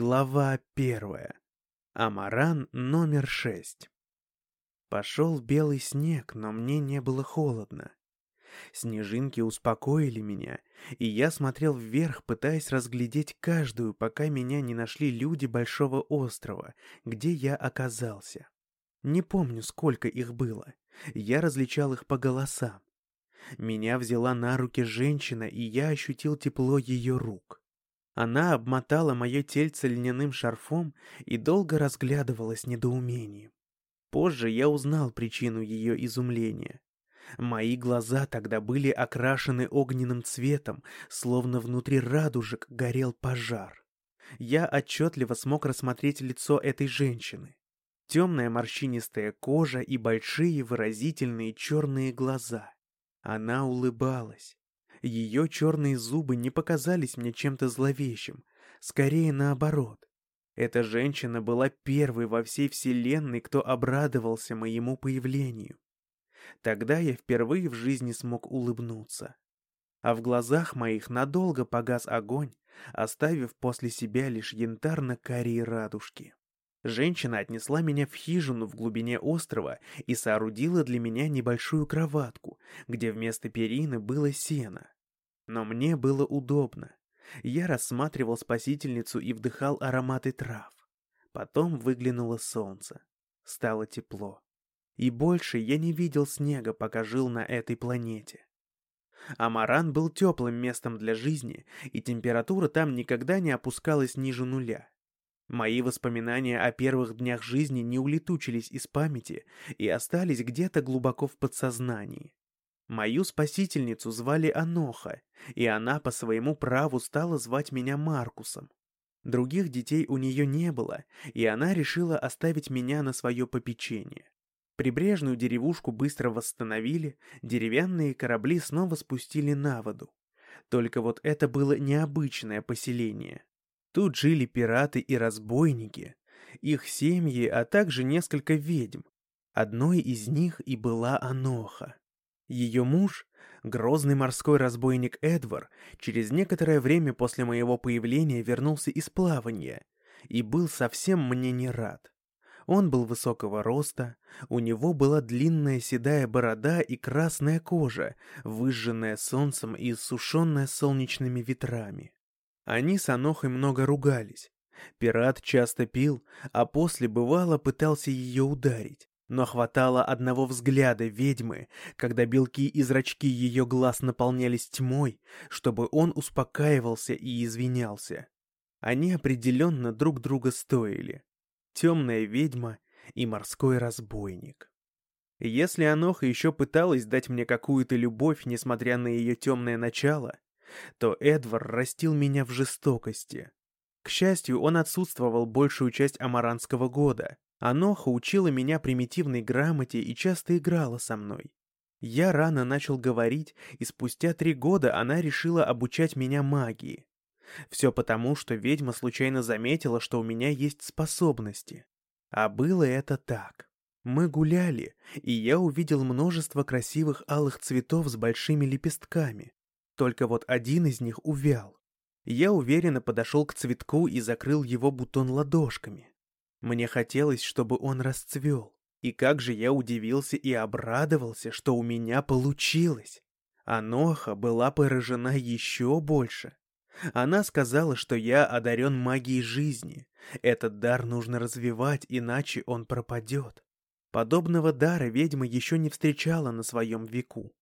Глава первая. Амаран номер шесть. Пошел белый снег, но мне не было холодно. Снежинки успокоили меня, и я смотрел вверх, пытаясь разглядеть каждую, пока меня не нашли люди Большого острова, где я оказался. Не помню, сколько их было. Я различал их по голосам. Меня взяла на руки женщина, и я ощутил тепло ее рук. Она обмотала мое тельце льняным шарфом и долго разглядывала с недоумением. Позже я узнал причину ее изумления. Мои глаза тогда были окрашены огненным цветом, словно внутри радужек горел пожар. Я отчетливо смог рассмотреть лицо этой женщины. Темная морщинистая кожа и большие выразительные черные глаза. Она улыбалась. Ее черные зубы не показались мне чем-то зловещим, скорее наоборот. Эта женщина была первой во всей вселенной, кто обрадовался моему появлению. Тогда я впервые в жизни смог улыбнуться. А в глазах моих надолго погас огонь, оставив после себя лишь янтарно-карие радужки. Женщина отнесла меня в хижину в глубине острова и соорудила для меня небольшую кроватку, где вместо перины было сено. Но мне было удобно. Я рассматривал спасительницу и вдыхал ароматы трав. Потом выглянуло солнце. Стало тепло. И больше я не видел снега, пока жил на этой планете. Амаран был теплым местом для жизни, и температура там никогда не опускалась ниже нуля. Мои воспоминания о первых днях жизни не улетучились из памяти и остались где-то глубоко в подсознании. Мою спасительницу звали Аноха, и она по своему праву стала звать меня Маркусом. Других детей у нее не было, и она решила оставить меня на свое попечение. Прибрежную деревушку быстро восстановили, деревянные корабли снова спустили на воду. Только вот это было необычное поселение. Тут жили пираты и разбойники, их семьи, а также несколько ведьм. Одной из них и была Аноха. Ее муж, грозный морской разбойник Эдвар, через некоторое время после моего появления вернулся из плавания и был совсем мне не рад. Он был высокого роста, у него была длинная седая борода и красная кожа, выжженная солнцем и иссушенная солнечными ветрами. Они с Анохой много ругались. Пират часто пил, а после бывало пытался ее ударить. Но хватало одного взгляда ведьмы, когда белки и зрачки ее глаз наполнялись тьмой, чтобы он успокаивался и извинялся. Они определенно друг друга стоили. Темная ведьма и морской разбойник. Если Аноха еще пыталась дать мне какую-то любовь, несмотря на ее темное начало, то Эдвар растил меня в жестокости. К счастью, он отсутствовал большую часть амаранского года. Аноха учила меня примитивной грамоте и часто играла со мной. Я рано начал говорить, и спустя три года она решила обучать меня магии. Все потому, что ведьма случайно заметила, что у меня есть способности. А было это так. Мы гуляли, и я увидел множество красивых алых цветов с большими лепестками. Только вот один из них увял. Я уверенно подошел к цветку и закрыл его бутон ладошками. Мне хотелось, чтобы он расцвел. И как же я удивился и обрадовался, что у меня получилось. Аноха была поражена еще больше. Она сказала, что я одарен магией жизни. Этот дар нужно развивать, иначе он пропадет. Подобного дара ведьма еще не встречала на своем веку.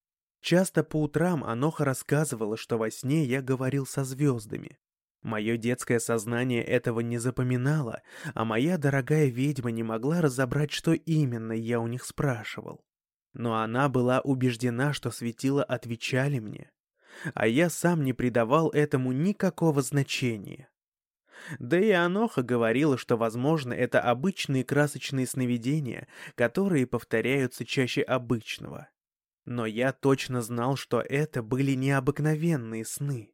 Часто по утрам Аноха рассказывала, что во сне я говорил со звездами. Мое детское сознание этого не запоминало, а моя дорогая ведьма не могла разобрать, что именно я у них спрашивал. Но она была убеждена, что светила отвечали мне, а я сам не придавал этому никакого значения. Да и Аноха говорила, что, возможно, это обычные красочные сновидения, которые повторяются чаще обычного. Но я точно знал, что это были необыкновенные сны.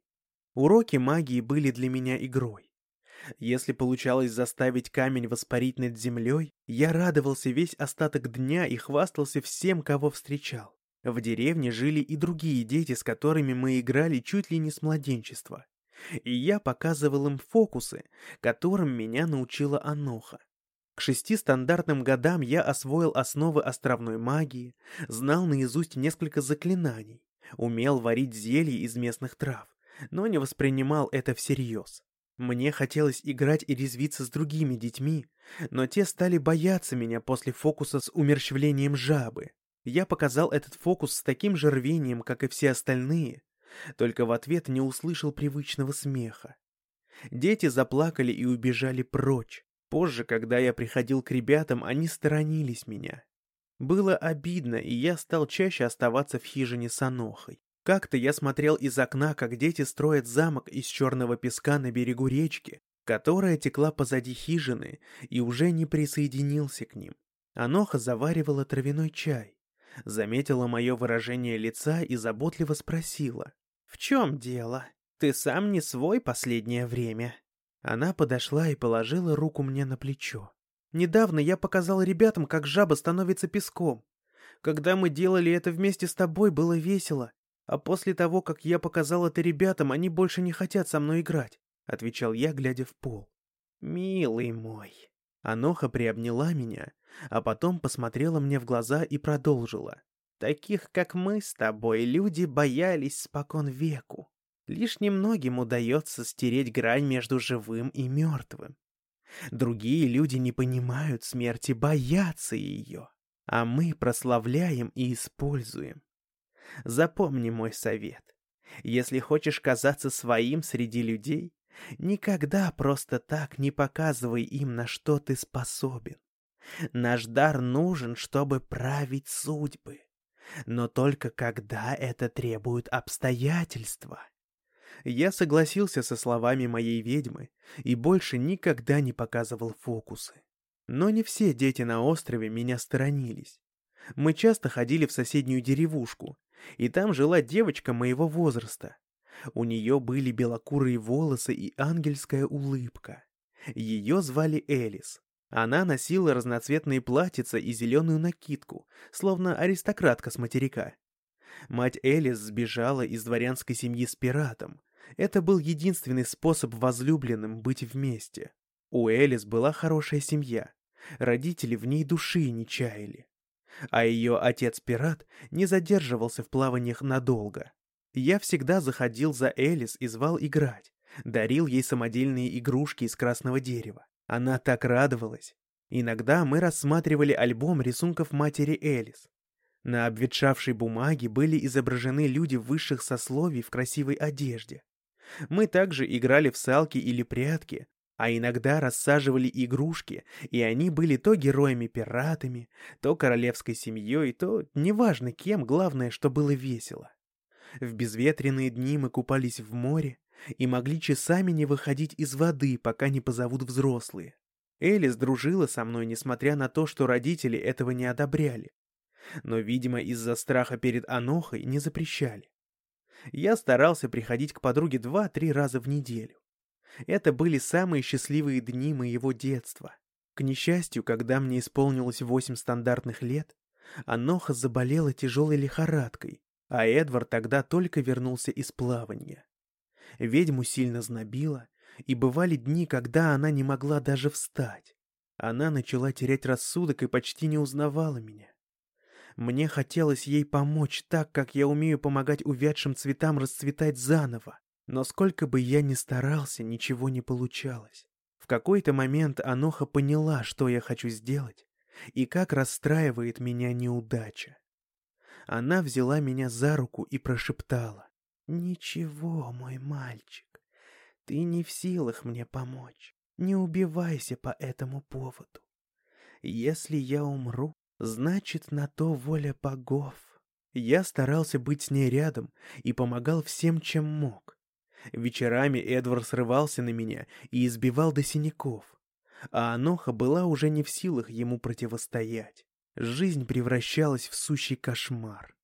Уроки магии были для меня игрой. Если получалось заставить камень воспарить над землей, я радовался весь остаток дня и хвастался всем, кого встречал. В деревне жили и другие дети, с которыми мы играли чуть ли не с младенчества. и я показывал им фокусы, которым меня научила Аноха. К шести стандартным годам я освоил основы островной магии, знал наизусть несколько заклинаний, умел варить зелья из местных трав, но не воспринимал это всерьез. Мне хотелось играть и резвиться с другими детьми, но те стали бояться меня после фокуса с умерщвлением жабы. Я показал этот фокус с таким же рвением, как и все остальные, только в ответ не услышал привычного смеха. Дети заплакали и убежали прочь. Позже, когда я приходил к ребятам, они сторонились меня. Было обидно, и я стал чаще оставаться в хижине с Анохой. Как-то я смотрел из окна, как дети строят замок из черного песка на берегу речки, которая текла позади хижины, и уже не присоединился к ним. Аноха заваривала травяной чай, заметила мое выражение лица и заботливо спросила. «В чем дело? Ты сам не свой последнее время?» Она подошла и положила руку мне на плечо. «Недавно я показал ребятам, как жаба становится песком. Когда мы делали это вместе с тобой, было весело. А после того, как я показал это ребятам, они больше не хотят со мной играть», — отвечал я, глядя в пол. «Милый мой». Аноха приобняла меня, а потом посмотрела мне в глаза и продолжила. Таких, как мы с тобой, люди боялись спокон веку. Лишь немногим удается стереть грань между живым и мертвым. Другие люди не понимают смерти, боятся ее, а мы прославляем и используем. Запомни мой совет. Если хочешь казаться своим среди людей, никогда просто так не показывай им, на что ты способен. Наш дар нужен, чтобы править судьбы но только когда это требуют обстоятельства. Я согласился со словами моей ведьмы и больше никогда не показывал фокусы. Но не все дети на острове меня сторонились. Мы часто ходили в соседнюю деревушку, и там жила девочка моего возраста. У нее были белокурые волосы и ангельская улыбка. Ее звали Элис. Она носила разноцветные платьица и зеленую накидку, словно аристократка с материка. Мать Элис сбежала из дворянской семьи с пиратом. Это был единственный способ возлюбленным быть вместе. У Элис была хорошая семья. Родители в ней души не чаяли. А ее отец-пират не задерживался в плаваниях надолго. Я всегда заходил за Элис и звал играть. Дарил ей самодельные игрушки из красного дерева. Она так радовалась. Иногда мы рассматривали альбом рисунков матери Элис. На обветшавшей бумаге были изображены люди высших сословий в красивой одежде. Мы также играли в салки или прятки, а иногда рассаживали игрушки, и они были то героями-пиратами, то королевской семьей, то неважно кем, главное, что было весело. В безветренные дни мы купались в море, и могли часами не выходить из воды, пока не позовут взрослые. Элис дружила со мной, несмотря на то, что родители этого не одобряли. Но, видимо, из-за страха перед Анохой не запрещали. Я старался приходить к подруге два-три раза в неделю. Это были самые счастливые дни моего детства. К несчастью, когда мне исполнилось восемь стандартных лет, Аноха заболела тяжелой лихорадкой, а Эдвард тогда только вернулся из плавания. Ведьму сильно знобило, и бывали дни, когда она не могла даже встать. Она начала терять рассудок и почти не узнавала меня. Мне хотелось ей помочь так, как я умею помогать увядшим цветам расцветать заново. Но сколько бы я ни старался, ничего не получалось. В какой-то момент Аноха поняла, что я хочу сделать, и как расстраивает меня неудача. Она взяла меня за руку и прошептала. «Ничего, мой мальчик, ты не в силах мне помочь. Не убивайся по этому поводу. Если я умру, значит, на то воля богов». Я старался быть с ней рядом и помогал всем, чем мог. Вечерами Эдвард срывался на меня и избивал до синяков, а Аноха была уже не в силах ему противостоять. Жизнь превращалась в сущий кошмар.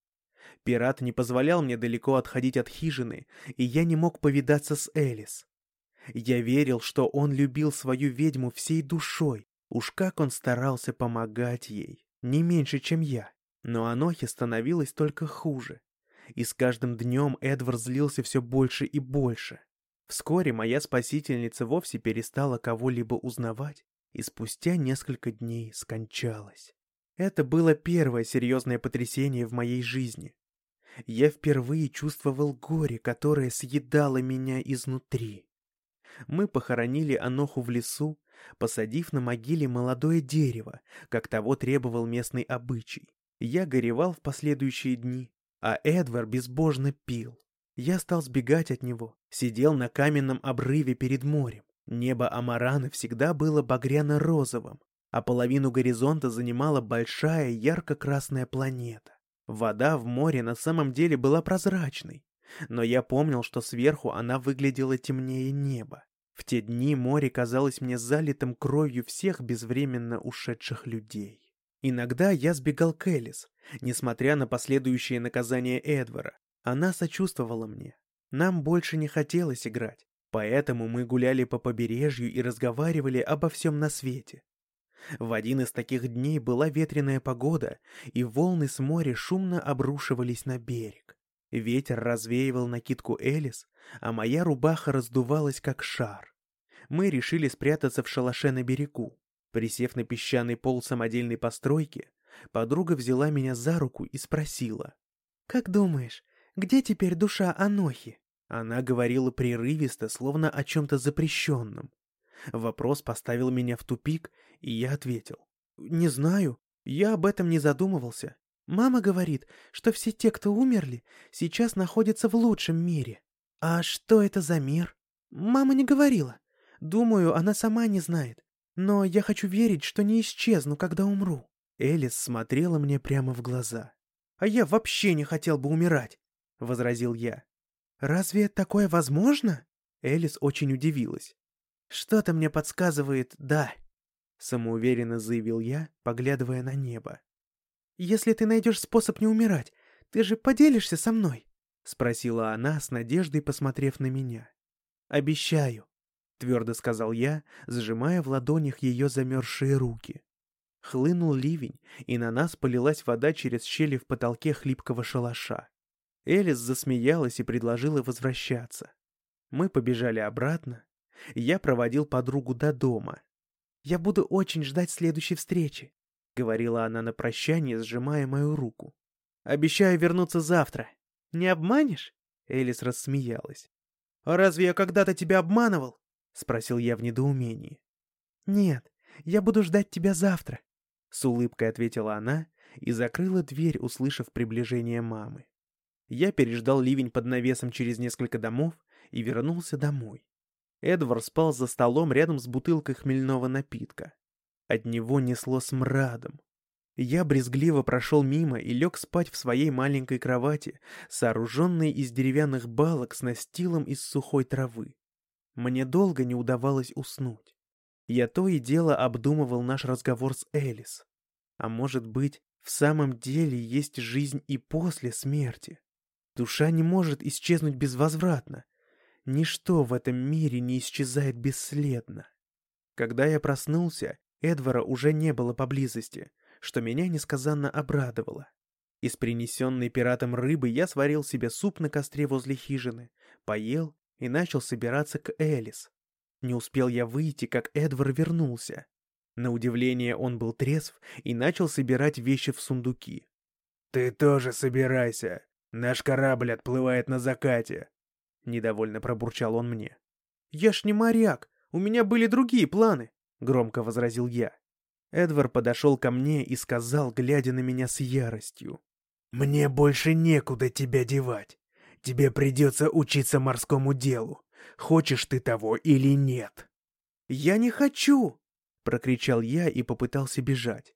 Пират не позволял мне далеко отходить от хижины, и я не мог повидаться с Элис. Я верил, что он любил свою ведьму всей душой. Уж как он старался помогать ей, не меньше, чем я. Но Анохе становилось только хуже. И с каждым днем Эдвард злился все больше и больше. Вскоре моя спасительница вовсе перестала кого-либо узнавать и спустя несколько дней скончалась. Это было первое серьезное потрясение в моей жизни. Я впервые чувствовал горе, которое съедало меня изнутри. Мы похоронили Аноху в лесу, посадив на могиле молодое дерево, как того требовал местный обычай. Я горевал в последующие дни, а Эдвар безбожно пил. Я стал сбегать от него, сидел на каменном обрыве перед морем. Небо Амарана всегда было багряно-розовым, а половину горизонта занимала большая ярко-красная планета. Вода в море на самом деле была прозрачной, но я помнил, что сверху она выглядела темнее неба. В те дни море казалось мне залитым кровью всех безвременно ушедших людей. Иногда я сбегал к Элис, несмотря на последующее наказание Эдвара. Она сочувствовала мне. Нам больше не хотелось играть, поэтому мы гуляли по побережью и разговаривали обо всем на свете. В один из таких дней была ветреная погода, и волны с моря шумно обрушивались на берег. Ветер развеивал накидку Элис, а моя рубаха раздувалась как шар. Мы решили спрятаться в шалаше на берегу. Присев на песчаный пол самодельной постройки, подруга взяла меня за руку и спросила. «Как думаешь, где теперь душа Анохи?» Она говорила прерывисто, словно о чем-то запрещенном. Вопрос поставил меня в тупик, и я ответил. «Не знаю, я об этом не задумывался. Мама говорит, что все те, кто умерли, сейчас находятся в лучшем мире. А что это за мир? Мама не говорила. Думаю, она сама не знает. Но я хочу верить, что не исчезну, когда умру». Элис смотрела мне прямо в глаза. «А я вообще не хотел бы умирать», — возразил я. «Разве такое возможно?» Элис очень удивилась. «Что-то мне подсказывает, да», — самоуверенно заявил я, поглядывая на небо. «Если ты найдешь способ не умирать, ты же поделишься со мной?» — спросила она с надеждой, посмотрев на меня. «Обещаю», — твердо сказал я, сжимая в ладонях ее замерзшие руки. Хлынул ливень, и на нас полилась вода через щели в потолке хлипкого шалаша. Элис засмеялась и предложила возвращаться. Мы побежали обратно, я проводил подругу до дома. «Я буду очень ждать следующей встречи», — говорила она на прощание, сжимая мою руку. «Обещаю вернуться завтра. Не обманешь?» Элис рассмеялась. «А разве я когда-то тебя обманывал?» — спросил я в недоумении. «Нет, я буду ждать тебя завтра», — с улыбкой ответила она и закрыла дверь, услышав приближение мамы. Я переждал ливень под навесом через несколько домов и вернулся домой. Эдвард спал за столом рядом с бутылкой хмельного напитка. От него несло смрадом. Я брезгливо прошел мимо и лег спать в своей маленькой кровати, сооруженной из деревянных балок с настилом из сухой травы. Мне долго не удавалось уснуть. Я то и дело обдумывал наш разговор с Элис. А может быть, в самом деле есть жизнь и после смерти? Душа не может исчезнуть безвозвратно, Ничто в этом мире не исчезает бесследно. Когда я проснулся, Эдвара уже не было поблизости, что меня несказанно обрадовало. Из принесенной пиратом рыбы я сварил себе суп на костре возле хижины, поел и начал собираться к Элис. Не успел я выйти, как Эдвар вернулся. На удивление он был трезв и начал собирать вещи в сундуки. «Ты тоже собирайся. Наш корабль отплывает на закате. — недовольно пробурчал он мне. «Я ж не моряк, у меня были другие планы», — громко возразил я. Эдвар подошел ко мне и сказал, глядя на меня с яростью. «Мне больше некуда тебя девать. Тебе придется учиться морскому делу. Хочешь ты того или нет?» «Я не хочу!» — прокричал я и попытался бежать.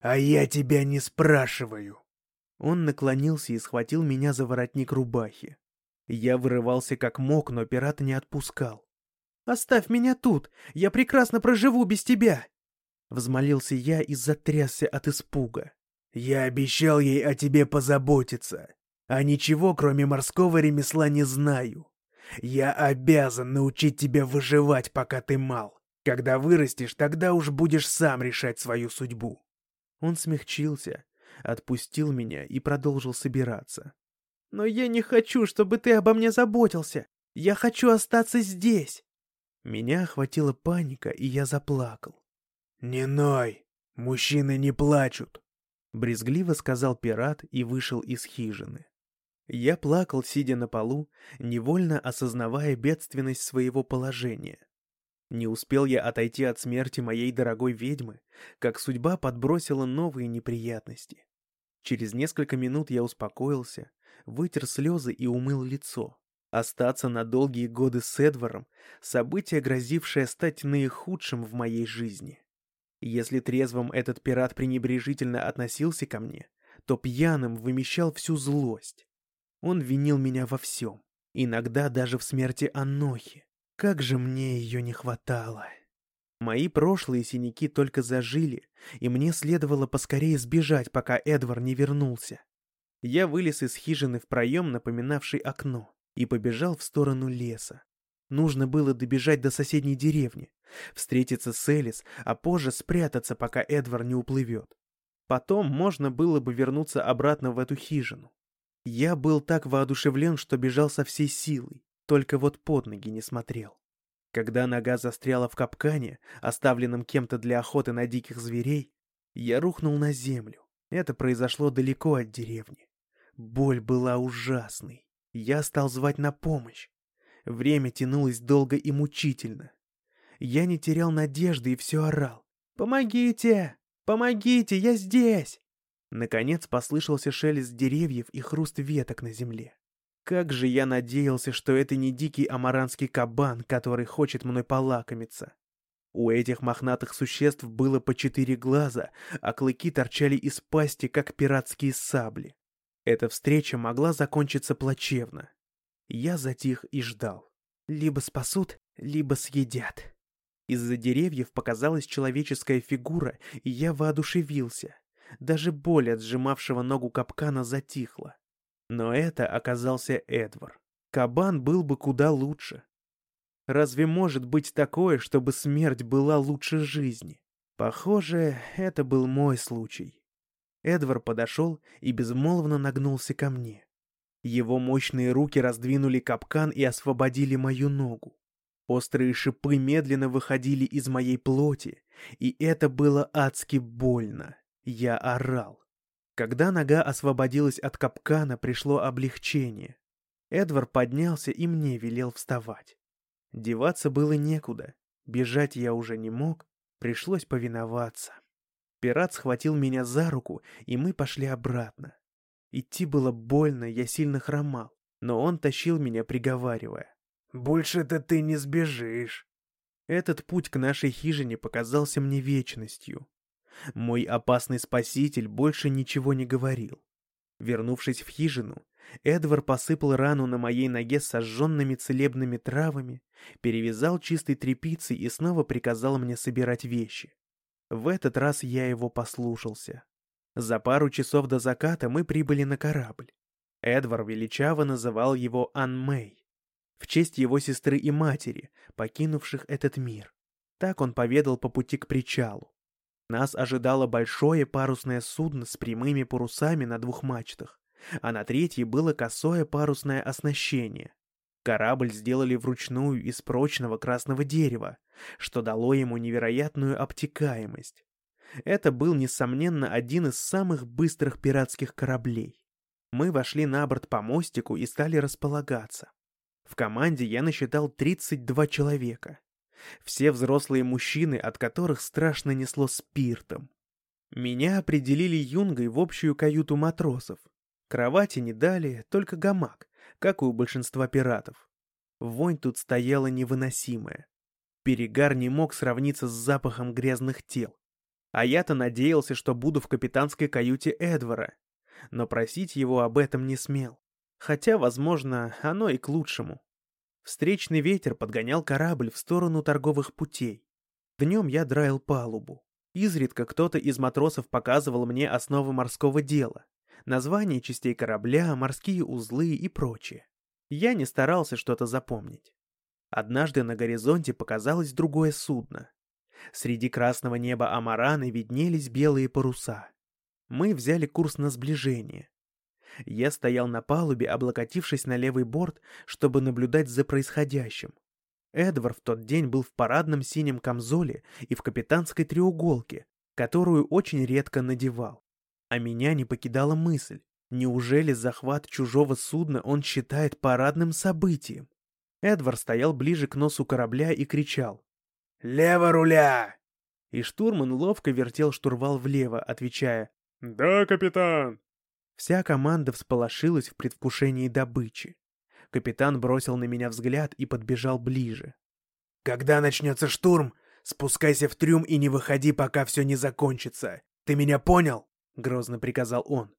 «А я тебя не спрашиваю!» Он наклонился и схватил меня за воротник рубахи. Я вырывался как мог, но пират не отпускал. «Оставь меня тут! Я прекрасно проживу без тебя!» Взмолился я и затрясся от испуга. «Я обещал ей о тебе позаботиться, а ничего, кроме морского ремесла, не знаю. Я обязан научить тебя выживать, пока ты мал. Когда вырастешь, тогда уж будешь сам решать свою судьбу». Он смягчился, отпустил меня и продолжил собираться. «Но я не хочу, чтобы ты обо мне заботился. Я хочу остаться здесь!» Меня охватила паника, и я заплакал. «Не ной! Мужчины не плачут!» Брезгливо сказал пират и вышел из хижины. Я плакал, сидя на полу, невольно осознавая бедственность своего положения. Не успел я отойти от смерти моей дорогой ведьмы, как судьба подбросила новые неприятности. Через несколько минут я успокоился, вытер слезы и умыл лицо. Остаться на долгие годы с Эдваром — событие, грозившее стать наихудшим в моей жизни. Если трезвым этот пират пренебрежительно относился ко мне, то пьяным вымещал всю злость. Он винил меня во всем, иногда даже в смерти Анохи. Как же мне ее не хватало. Мои прошлые синяки только зажили, и мне следовало поскорее сбежать, пока Эдвар не вернулся. Я вылез из хижины в проем, напоминавший окно, и побежал в сторону леса. Нужно было добежать до соседней деревни, встретиться с Элис, а позже спрятаться, пока Эдвар не уплывет. Потом можно было бы вернуться обратно в эту хижину. Я был так воодушевлен, что бежал со всей силой только вот под ноги не смотрел. Когда нога застряла в капкане, оставленном кем-то для охоты на диких зверей, я рухнул на землю. Это произошло далеко от деревни. Боль была ужасной. Я стал звать на помощь. Время тянулось долго и мучительно. Я не терял надежды и все орал. «Помогите! Помогите! Я здесь!» Наконец послышался шелест деревьев и хруст веток на земле. Как же я надеялся, что это не дикий амаранский кабан, который хочет мной полакомиться. У этих мохнатых существ было по четыре глаза, а клыки торчали из пасти, как пиратские сабли. Эта встреча могла закончиться плачевно. Я затих и ждал. Либо спасут, либо съедят. Из-за деревьев показалась человеческая фигура, и я воодушевился. Даже боль от сжимавшего ногу капкана затихла. Но это оказался Эдвар. Кабан был бы куда лучше. Разве может быть такое, чтобы смерть была лучше жизни? Похоже, это был мой случай. Эдвар подошел и безмолвно нагнулся ко мне. Его мощные руки раздвинули капкан и освободили мою ногу. Острые шипы медленно выходили из моей плоти, и это было адски больно. Я орал. Когда нога освободилась от капкана, пришло облегчение. Эдвар поднялся и мне велел вставать. Деваться было некуда, бежать я уже не мог, пришлось повиноваться. Пират схватил меня за руку, и мы пошли обратно. Идти было больно, я сильно хромал, но он тащил меня, приговаривая. «Больше-то ты не сбежишь». Этот путь к нашей хижине показался мне вечностью. Мой опасный спаситель больше ничего не говорил. Вернувшись в хижину, Эдвар посыпал рану на моей ноге сожженными целебными травами, перевязал чистой тряпицей и снова приказал мне собирать вещи. В этот раз я его послушался. За пару часов до заката мы прибыли на корабль. Эдвар величаво называл его Ан Мэй, в честь его сестры и матери, покинувших этот мир. Так он поведал по пути к причалу. Нас ожидало большое парусное судно с прямыми парусами на двух мачтах, а на третьей было косое парусное оснащение. Корабль сделали вручную из прочного красного дерева, что дало ему невероятную обтекаемость. Это был, несомненно, один из самых быстрых пиратских кораблей. Мы вошли на борт по мостику и стали располагаться. В команде я насчитал 32 человека. Все взрослые мужчины, от которых страшно несло спиртом. Меня определили юнгой в общую каюту матросов. Кровати не дали, только гамак, как у большинства пиратов. Вонь тут стояла невыносимая. Перегар не мог сравниться с запахом грязных тел. А я-то надеялся, что буду в капитанской каюте Эдвара. Но просить его об этом не смел. Хотя, возможно, оно и к лучшему. Встречный ветер подгонял корабль в сторону торговых путей. Днем я драил палубу. Изредка кто-то из матросов показывал мне основы морского дела, названия частей корабля, морские узлы и прочее. Я не старался что-то запомнить. Однажды на горизонте показалось другое судно. Среди красного неба Амараны виднелись белые паруса. Мы взяли курс на сближение. Я стоял на палубе, облокотившись на левый борт, чтобы наблюдать за происходящим. Эдвард в тот день был в парадном синем камзоле и в капитанской треуголке, которую очень редко надевал. А меня не покидала мысль, неужели захват чужого судна он считает парадным событием? Эдвард стоял ближе к носу корабля и кричал. «Лево руля!» И штурман ловко вертел штурвал влево, отвечая «Да, капитан!» Вся команда всполошилась в предвкушении добычи. Капитан бросил на меня взгляд и подбежал ближе. «Когда начнется штурм, спускайся в трюм и не выходи, пока все не закончится. Ты меня понял?» — грозно приказал он.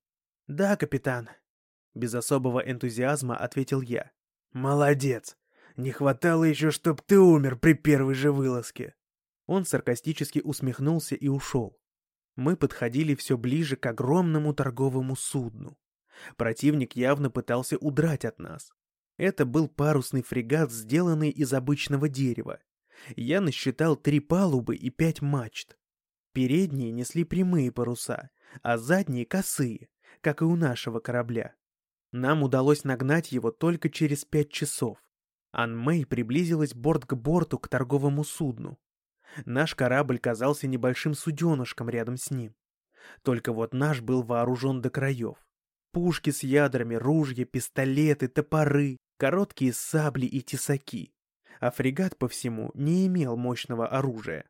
«Да, капитан», — без особого энтузиазма ответил я. «Молодец! Не хватало еще, чтоб ты умер при первой же вылазке!» Он саркастически усмехнулся и ушел. Мы подходили все ближе к огромному торговому судну. Противник явно пытался удрать от нас. Это был парусный фрегат, сделанный из обычного дерева. Я насчитал три палубы и пять мачт. Передние несли прямые паруса, а задние — косые, как и у нашего корабля. Нам удалось нагнать его только через пять часов. Анмэй приблизилась борт к борту к торговому судну. Наш корабль казался небольшим суденышком рядом с ним. Только вот наш был вооружен до краев. Пушки с ядрами, ружья, пистолеты, топоры, короткие сабли и тесаки. А фрегат по всему не имел мощного оружия.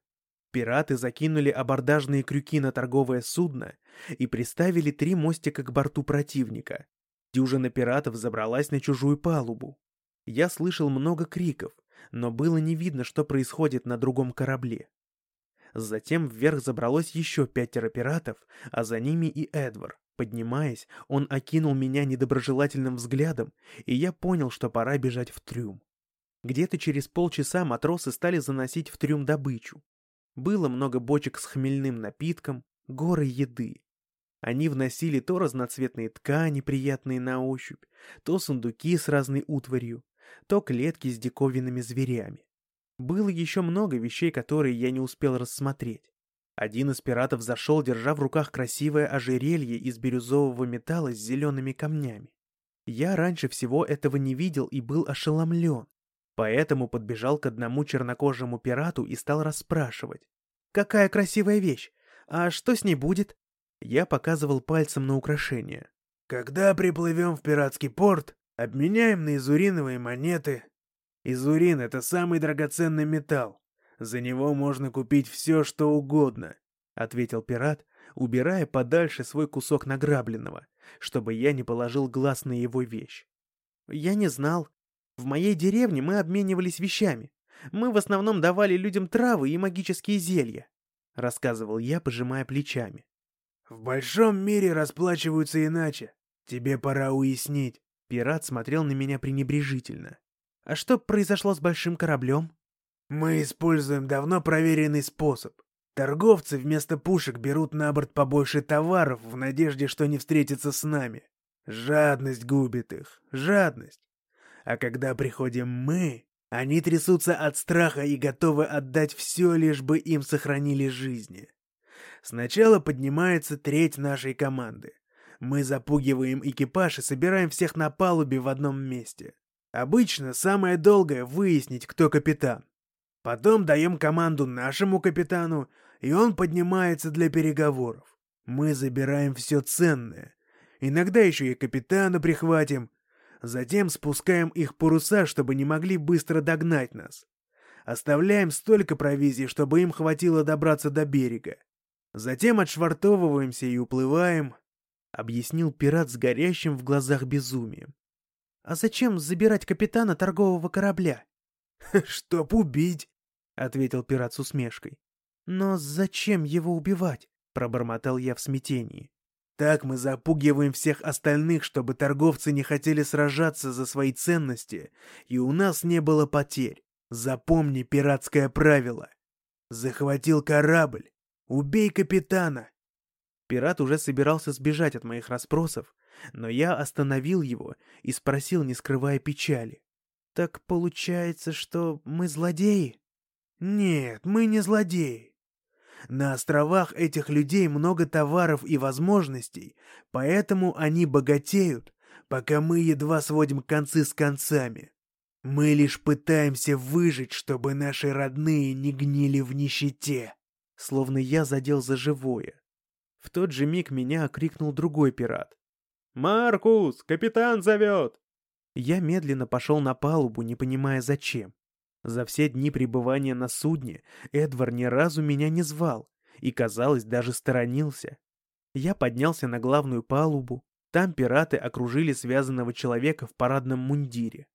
Пираты закинули абордажные крюки на торговое судно и приставили три мостика к борту противника. Дюжина пиратов забралась на чужую палубу. Я слышал много криков, но было не видно, что происходит на другом корабле. Затем вверх забралось еще пятеро пиратов, а за ними и Эдвард. Поднимаясь, он окинул меня недоброжелательным взглядом, и я понял, что пора бежать в трюм. Где-то через полчаса матросы стали заносить в трюм добычу. Было много бочек с хмельным напитком, горы еды. Они вносили то разноцветные ткани, приятные на ощупь, то сундуки с разной утварью, то клетки с диковинными зверями. Было еще много вещей, которые я не успел рассмотреть. Один из пиратов зашел, держа в руках красивое ожерелье из бирюзового металла с зелеными камнями. Я раньше всего этого не видел и был ошеломлен. Поэтому подбежал к одному чернокожему пирату и стал расспрашивать. «Какая красивая вещь! А что с ней будет?» Я показывал пальцем на украшение. «Когда приплывем в пиратский порт, Обменяем на изуриновые монеты. Изурин — это самый драгоценный металл. За него можно купить все, что угодно, — ответил пират, убирая подальше свой кусок награбленного, чтобы я не положил глаз на его вещь. Я не знал. В моей деревне мы обменивались вещами. Мы в основном давали людям травы и магические зелья, — рассказывал я, пожимая плечами. В большом мире расплачиваются иначе. Тебе пора уяснить. Пират смотрел на меня пренебрежительно. «А что произошло с большим кораблем?» «Мы используем давно проверенный способ. Торговцы вместо пушек берут на борт побольше товаров в надежде, что не встретятся с нами. Жадность губит их, жадность. А когда приходим мы, они трясутся от страха и готовы отдать все, лишь бы им сохранили жизни. Сначала поднимается треть нашей команды. Мы запугиваем экипаж и собираем всех на палубе в одном месте. Обычно самое долгое — выяснить, кто капитан. Потом даем команду нашему капитану, и он поднимается для переговоров. Мы забираем все ценное. Иногда еще и капитана прихватим. Затем спускаем их паруса, чтобы не могли быстро догнать нас. Оставляем столько провизии, чтобы им хватило добраться до берега. Затем отшвартовываемся и уплываем, — объяснил пират с горящим в глазах безумием. «А зачем забирать капитана торгового корабля?» «Чтоб убить», — ответил пират с усмешкой. «Но зачем его убивать?» — пробормотал я в смятении. «Так мы запугиваем всех остальных, чтобы торговцы не хотели сражаться за свои ценности, и у нас не было потерь. Запомни пиратское правило. Захватил корабль. Убей капитана. Пират уже собирался сбежать от моих расспросов, но я остановил его и спросил, не скрывая печали. «Так получается, что мы злодеи?» «Нет, мы не злодеи. На островах этих людей много товаров и возможностей, поэтому они богатеют, пока мы едва сводим концы с концами. Мы лишь пытаемся выжить, чтобы наши родные не гнили в нищете. Словно я задел за живое. В тот же миг меня окрикнул другой пират. «Маркус, капитан зовет!» Я медленно пошел на палубу, не понимая зачем. За все дни пребывания на судне Эдвар ни разу меня не звал и, казалось, даже сторонился. Я поднялся на главную палубу. Там пираты окружили связанного человека в парадном мундире.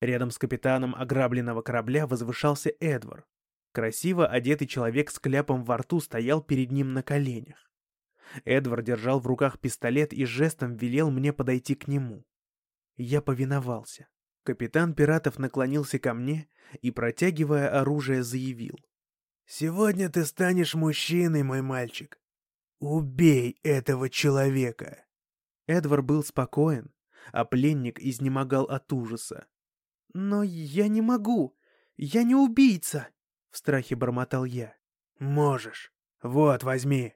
Рядом с капитаном ограбленного корабля возвышался Эдвар. Красиво одетый человек с кляпом во рту стоял перед ним на коленях. Эдвар держал в руках пистолет и жестом велел мне подойти к нему. Я повиновался. Капитан пиратов наклонился ко мне и, протягивая оружие, заявил. «Сегодня ты станешь мужчиной, мой мальчик. Убей этого человека!» Эдвар был спокоен, а пленник изнемогал от ужаса. «Но я не могу! Я не убийца!» — в страхе бормотал я. «Можешь. Вот, возьми!»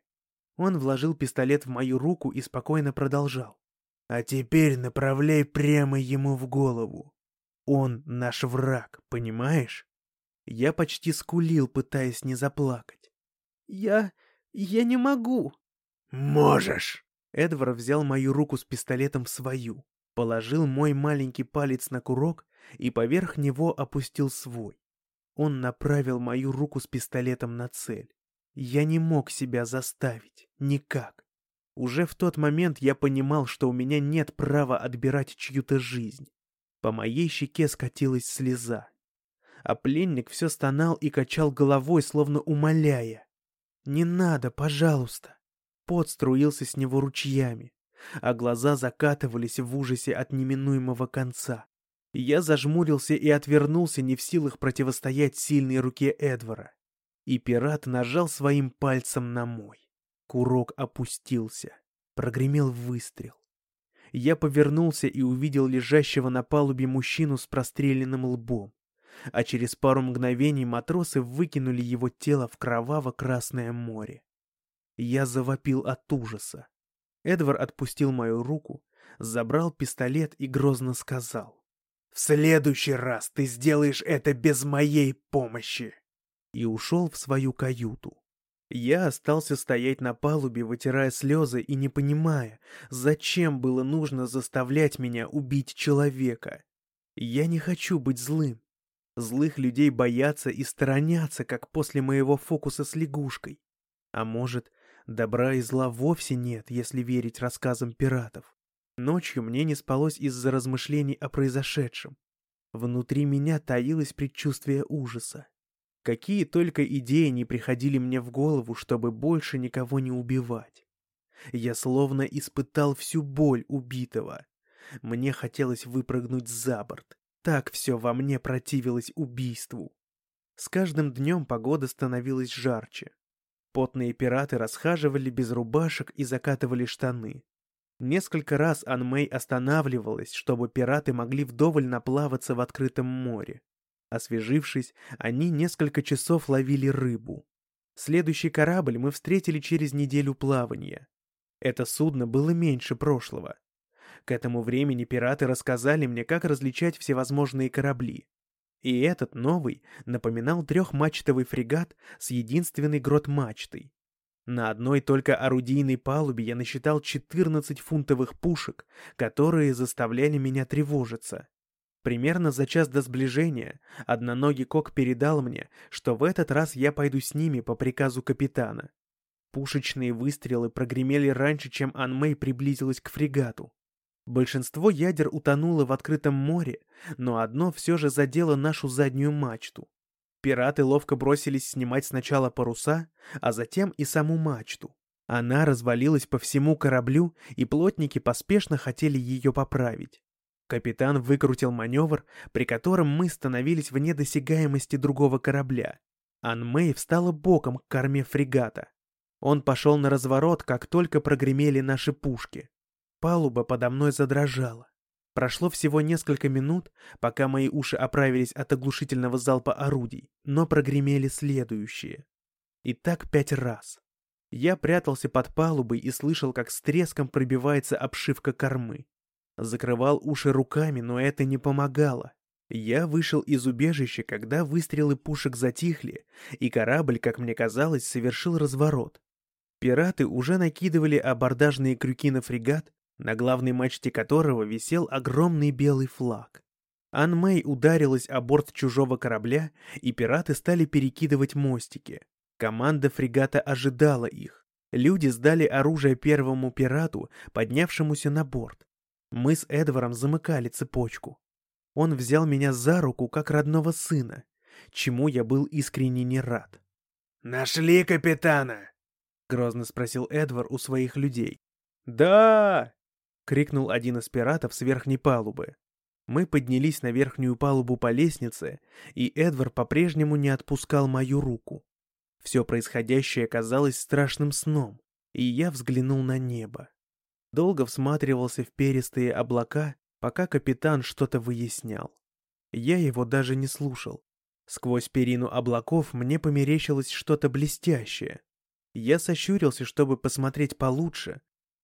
Он вложил пистолет в мою руку и спокойно продолжал. «А теперь направляй прямо ему в голову. Он наш враг, понимаешь?» Я почти скулил, пытаясь не заплакать. «Я... я не могу!» «Можешь!» Эдвард взял мою руку с пистолетом в свою, положил мой маленький палец на курок и поверх него опустил свой. Он направил мою руку с пистолетом на цель. Я не мог себя заставить. Никак. Уже в тот момент я понимал, что у меня нет права отбирать чью-то жизнь. По моей щеке скатилась слеза. А пленник все стонал и качал головой, словно умоляя. «Не надо, пожалуйста!» Пот струился с него ручьями, а глаза закатывались в ужасе от неминуемого конца. Я зажмурился и отвернулся, не в силах противостоять сильной руке Эдвара. И пират нажал своим пальцем на мой. Курок опустился. Прогремел выстрел. Я повернулся и увидел лежащего на палубе мужчину с простреленным лбом. А через пару мгновений матросы выкинули его тело в кроваво-красное море. Я завопил от ужаса. Эдвар отпустил мою руку, забрал пистолет и грозно сказал. В следующий раз ты сделаешь это без моей помощи!» И ушел в свою каюту. Я остался стоять на палубе, вытирая слезы и не понимая, зачем было нужно заставлять меня убить человека. Я не хочу быть злым. Злых людей боятся и сторонятся, как после моего фокуса с лягушкой. А может, добра и зла вовсе нет, если верить рассказам пиратов. Ночью мне не спалось из-за размышлений о произошедшем. Внутри меня таилось предчувствие ужаса. Какие только идеи не приходили мне в голову, чтобы больше никого не убивать. Я словно испытал всю боль убитого. Мне хотелось выпрыгнуть за борт. Так все во мне противилось убийству. С каждым днем погода становилась жарче. Потные пираты расхаживали без рубашек и закатывали штаны. Несколько раз Анмэй останавливалась, чтобы пираты могли вдоволь наплаваться в открытом море. Освежившись, они несколько часов ловили рыбу. Следующий корабль мы встретили через неделю плавания. Это судно было меньше прошлого. К этому времени пираты рассказали мне, как различать всевозможные корабли. И этот новый напоминал трехмачтовый фрегат с единственной грот-мачтой. На одной только орудийной палубе я насчитал 14 фунтовых пушек, которые заставляли меня тревожиться. Примерно за час до сближения одноногий Кок передал мне, что в этот раз я пойду с ними по приказу капитана. Пушечные выстрелы прогремели раньше, чем Анмэй приблизилась к фрегату. Большинство ядер утонуло в открытом море, но одно все же задело нашу заднюю мачту. Пираты ловко бросились снимать сначала паруса, а затем и саму мачту. Она развалилась по всему кораблю, и плотники поспешно хотели ее поправить. Капитан выкрутил маневр, при котором мы становились вне досягаемости другого корабля. Анмэй встала боком к корме фрегата. Он пошел на разворот, как только прогремели наши пушки. Палуба подо мной задрожала. Прошло всего несколько минут, пока мои уши оправились от оглушительного залпа орудий, но прогремели следующие. И так пять раз. Я прятался под палубой и слышал, как с треском пробивается обшивка кормы. Закрывал уши руками, но это не помогало. Я вышел из убежища, когда выстрелы пушек затихли, и корабль, как мне казалось, совершил разворот. Пираты уже накидывали абордажные крюки на фрегат, на главной мачте которого висел огромный белый флаг. Ан Мэй ударилась о борт чужого корабля, и пираты стали перекидывать мостики. Команда фрегата ожидала их. Люди сдали оружие первому пирату, поднявшемуся на борт. Мы с Эдваром замыкали цепочку. Он взял меня за руку, как родного сына, чему я был искренне не рад. «Нашли капитана!» — грозно спросил Эдвар у своих людей. «Да!» — крикнул один из пиратов с верхней палубы. Мы поднялись на верхнюю палубу по лестнице, и Эдвар по-прежнему не отпускал мою руку. Все происходящее казалось страшным сном, и я взглянул на небо. Долго всматривался в перистые облака, пока капитан что-то выяснял. Я его даже не слушал. Сквозь перину облаков мне померещилось что-то блестящее. Я сощурился, чтобы посмотреть получше,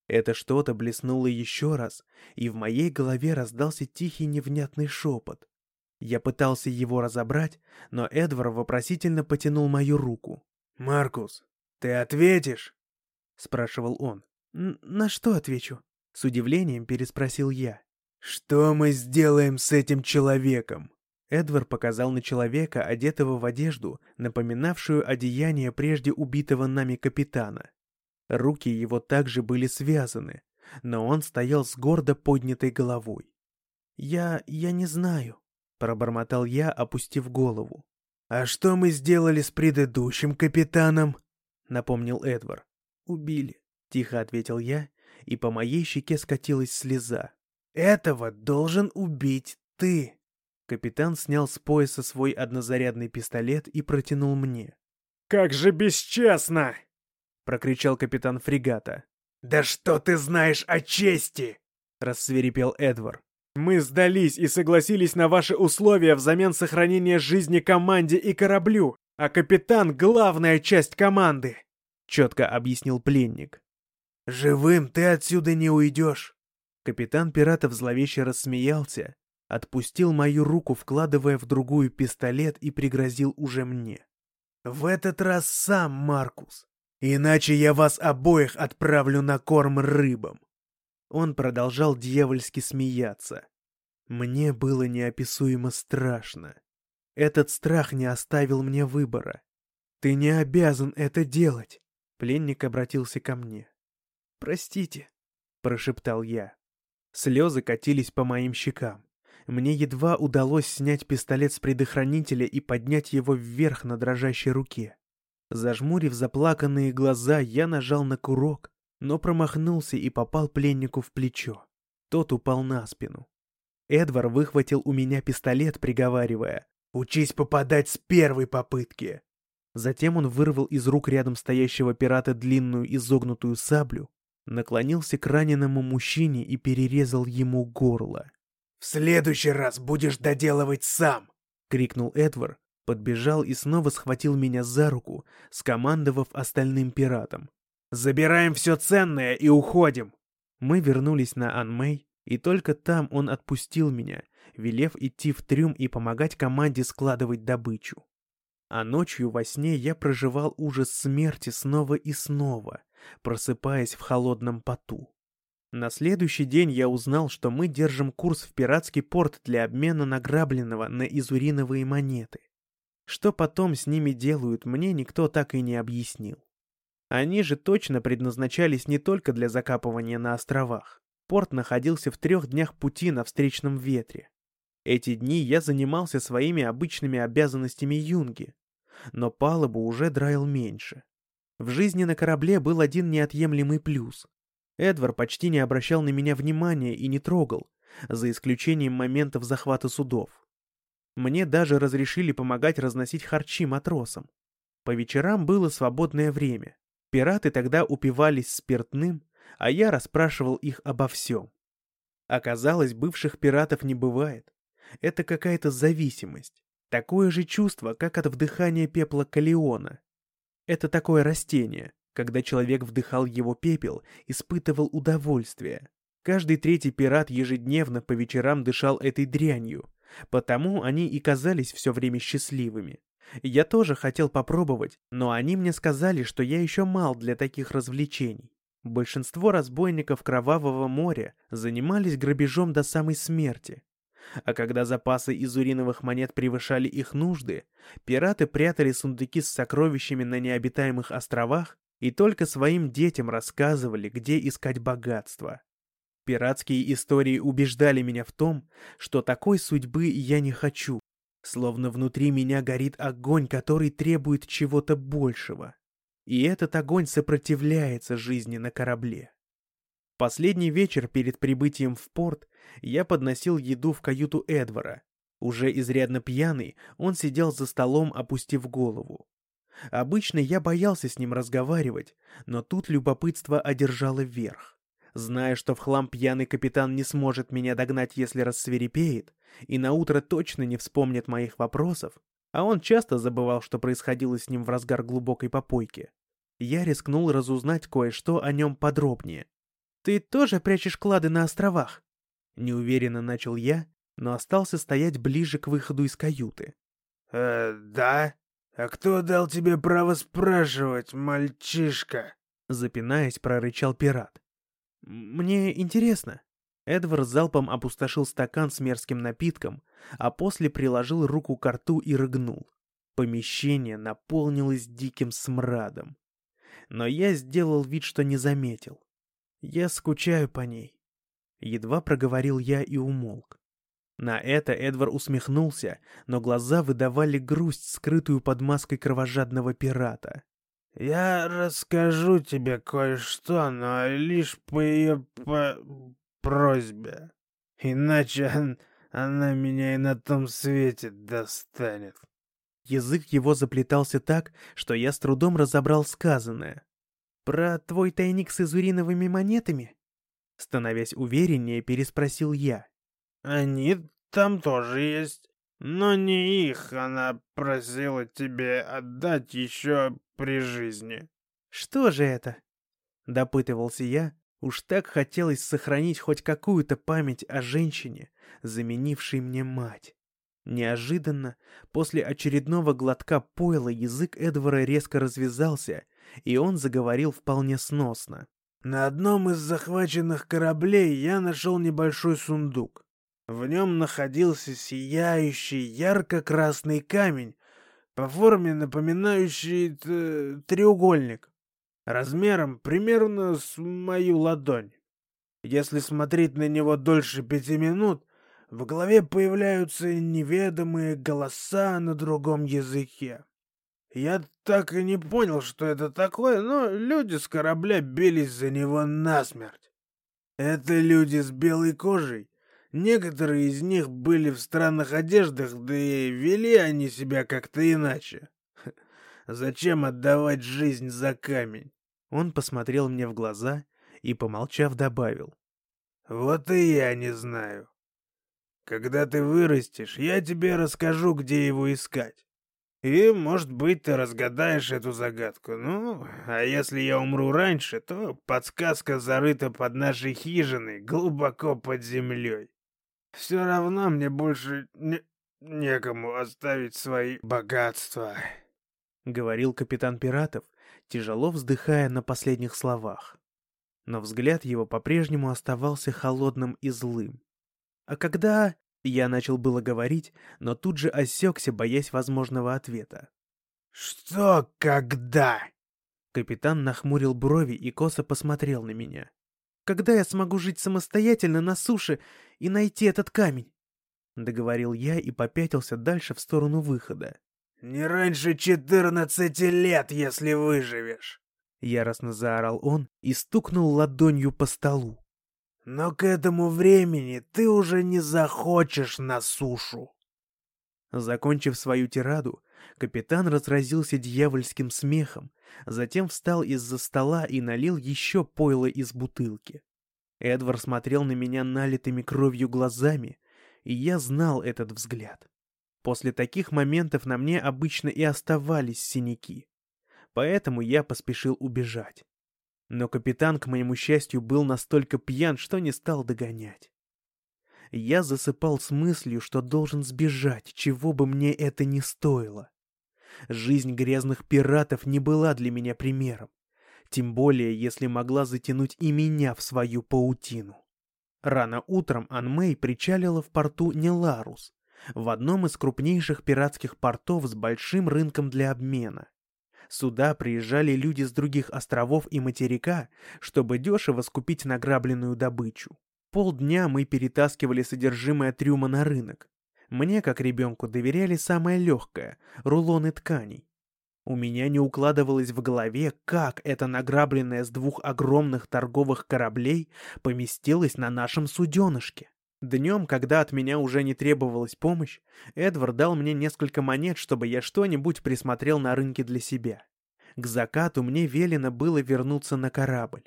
это что-то блеснуло еще раз, и в моей голове раздался тихий невнятный шепот. Я пытался его разобрать, но Эдвар вопросительно потянул мою руку. «Маркус, ты ответишь?» — спрашивал он. «На что отвечу?» — с удивлением переспросил я. «Что мы сделаем с этим человеком?» Эдвар показал на человека, одетого в одежду, напоминавшую одеяние прежде убитого нами капитана. Руки его также были связаны, но он стоял с гордо поднятой головой. «Я... я не знаю», — пробормотал я, опустив голову. «А что мы сделали с предыдущим капитаном?» — напомнил Эдвар. «Убили», — тихо ответил я, и по моей щеке скатилась слеза. «Этого должен убить ты!» Капитан снял с пояса свой однозарядный пистолет и протянул мне. «Как же бесчестно!» прокричал капитан фрегата. «Да что ты знаешь о чести?» — рассверепел Эдвар. «Мы сдались и согласились на ваши условия взамен сохранения жизни команде и кораблю, а капитан — главная часть команды», — четко объяснил пленник. «Живым ты отсюда не уйдешь». Капитан пиратов зловеще рассмеялся, отпустил мою руку, вкладывая в другую пистолет и пригрозил уже мне. «В этот раз сам, Маркус. Иначе я вас обоих отправлю на корм рыбам. Он продолжал дьявольски смеяться. Мне было неописуемо страшно. Этот страх не оставил мне выбора. «Ты не обязан это делать!» Пленник обратился ко мне. «Простите», — прошептал я. Слезы катились по моим щекам. Мне едва удалось снять пистолет с предохранителя и поднять его вверх на дрожащей руке. Зажмурив заплаканные глаза, я нажал на курок, но промахнулся и попал пленнику в плечо. Тот упал на спину. Эдвар выхватил у меня пистолет, приговаривая «Учись попадать с первой попытки!» Затем он вырвал из рук рядом стоящего пирата длинную изогнутую саблю, наклонился к раненому мужчине и перерезал ему горло. «В следующий раз будешь доделывать сам!» — крикнул Эдвар, подбежал и снова схватил меня за руку, скомандовав остальным пиратам. «Забираем все ценное и уходим!» Мы вернулись на Анмэй, и только там он отпустил меня, велев идти в трюм и помогать команде складывать добычу. А ночью во сне я проживал ужас смерти снова и снова, просыпаясь в холодном поту. На следующий день я узнал, что мы держим курс в пиратский порт для обмена награбленного на изуриновые монеты. Что потом с ними делают, мне никто так и не объяснил. Они же точно предназначались не только для закапывания на островах. Порт находился в трех днях пути на встречном ветре. Эти дни я занимался своими обычными обязанностями юнги, но палубу уже драил меньше. В жизни на корабле был один неотъемлемый плюс. Эдвар почти не обращал на меня внимания и не трогал, за исключением моментов захвата судов. Мне даже разрешили помогать разносить харчи матросам. По вечерам было свободное время. Пираты тогда упивались спиртным, а я расспрашивал их обо всем. Оказалось, бывших пиратов не бывает. Это какая-то зависимость. Такое же чувство, как от вдыхания пепла калиона. Это такое растение. Когда человек вдыхал его пепел, испытывал удовольствие. Каждый третий пират ежедневно по вечерам дышал этой дрянью, потому они и казались все время счастливыми. Я тоже хотел попробовать, но они мне сказали, что я еще мал для таких развлечений. Большинство разбойников Кровавого моря занимались грабежом до самой смерти. А когда запасы из уриновых монет превышали их нужды, пираты прятали сундуки с сокровищами на необитаемых островах и только своим детям рассказывали, где искать богатство. Пиратские истории убеждали меня в том, что такой судьбы я не хочу, словно внутри меня горит огонь, который требует чего-то большего. И этот огонь сопротивляется жизни на корабле. Последний вечер перед прибытием в порт я подносил еду в каюту Эдвара. Уже изрядно пьяный, он сидел за столом, опустив голову. Обычно я боялся с ним разговаривать, но тут любопытство одержало верх. Зная, что в хлам пьяный капитан не сможет меня догнать, если рассверепеет, и на утро точно не вспомнит моих вопросов, а он часто забывал, что происходило с ним в разгар глубокой попойки, я рискнул разузнать кое-что о нем подробнее. «Ты тоже прячешь клады на островах?» Неуверенно начал я, но остался стоять ближе к выходу из каюты. «Э, да? А кто дал тебе право спрашивать, мальчишка?» Запинаясь, прорычал пират. «Мне интересно». Эдвард залпом опустошил стакан с мерзким напитком, а после приложил руку к рту и рыгнул. Помещение наполнилось диким смрадом. Но я сделал вид, что не заметил. Я скучаю по ней. Едва проговорил я и умолк. На это Эдвар усмехнулся, но глаза выдавали грусть, скрытую под маской кровожадного пирата. «Я расскажу тебе кое-что, но лишь по ее по... просьбе. Иначе она меня и на том свете достанет». Язык его заплетался так, что я с трудом разобрал сказанное. «Про твой тайник с изуриновыми монетами?» Становясь увереннее, переспросил я. «Они там тоже есть, но не их она просила тебе отдать еще при жизни». «Что же это?» Допытывался я, уж так хотелось сохранить хоть какую-то память о женщине, заменившей мне мать. Неожиданно, после очередного глотка пойла, язык Эдвара резко развязался, и он заговорил вполне сносно. На одном из захваченных кораблей я нашел небольшой сундук. В нем находился сияющий ярко-красный камень, по форме напоминающий треугольник, размером примерно с мою ладонь. Если смотреть на него дольше пяти минут, в голове появляются неведомые голоса на другом языке. Я так и не понял, что это такое, но люди с корабля бились за него насмерть. Это люди с белой кожей. Некоторые из них были в странных одеждах, да и вели они себя как-то иначе. Зачем отдавать жизнь за камень? Он посмотрел мне в глаза и, помолчав, добавил. Вот и я не знаю. Когда ты вырастешь, я тебе расскажу, где его искать. И, может быть, ты разгадаешь эту загадку. Ну, а если я умру раньше, то подсказка зарыта под нашей хижиной, глубоко под землей. Все равно мне больше не... некому оставить свои богатства. Говорил капитан пиратов, тяжело вздыхая на последних словах. Но взгляд его по-прежнему оставался холодным и злым. А когда я начал было говорить, но тут же осекся, боясь возможного ответа. «Что когда?» Капитан нахмурил брови и косо посмотрел на меня. «Когда я смогу жить самостоятельно на суше и найти этот камень?» Договорил я и попятился дальше в сторону выхода. «Не раньше четырнадцати лет, если выживешь!» Яростно заорал он и стукнул ладонью по столу. Но к этому времени ты уже не захочешь на сушу. Закончив свою тираду, капитан разразился дьявольским смехом, затем встал из-за стола и налил еще пойло из бутылки. Эдвард смотрел на меня налитыми кровью глазами, и я знал этот взгляд. После таких моментов на мне обычно и оставались синяки. Поэтому я поспешил убежать. Но капитан, к моему счастью, был настолько пьян, что не стал догонять. Я засыпал с мыслью, что должен сбежать, чего бы мне это ни стоило. Жизнь грязных пиратов не была для меня примером, тем более если могла затянуть и меня в свою паутину. Рано утром Анмей причалила в порту Неларус, в одном из крупнейших пиратских портов с большим рынком для обмена. Сюда приезжали люди с других островов и материка, чтобы дешево скупить награбленную добычу. Полдня мы перетаскивали содержимое трюма на рынок. Мне, как ребенку, доверяли самое легкое — рулоны тканей. У меня не укладывалось в голове, как это награбленное с двух огромных торговых кораблей поместилось на нашем суденышке. Днем, когда от меня уже не требовалась помощь, Эдвард дал мне несколько монет, чтобы я что-нибудь присмотрел на рынке для себя. К закату мне велено было вернуться на корабль.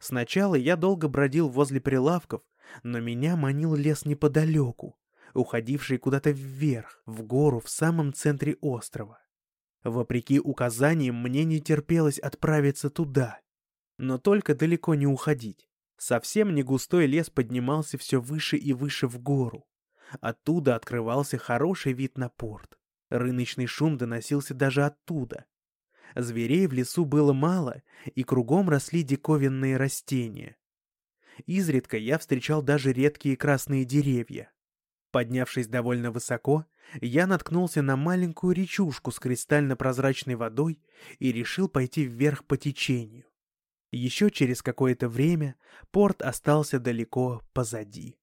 Сначала я долго бродил возле прилавков, но меня манил лес неподалеку, уходивший куда-то вверх, в гору в самом центре острова. Вопреки указаниям, мне не терпелось отправиться туда, но только далеко не уходить. Совсем не густой лес поднимался все выше и выше в гору. Оттуда открывался хороший вид на порт. Рыночный шум доносился даже оттуда. Зверей в лесу было мало, и кругом росли диковинные растения. Изредка я встречал даже редкие красные деревья. Поднявшись довольно высоко, я наткнулся на маленькую речушку с кристально-прозрачной водой и решил пойти вверх по течению. Еще через какое-то время порт остался далеко позади.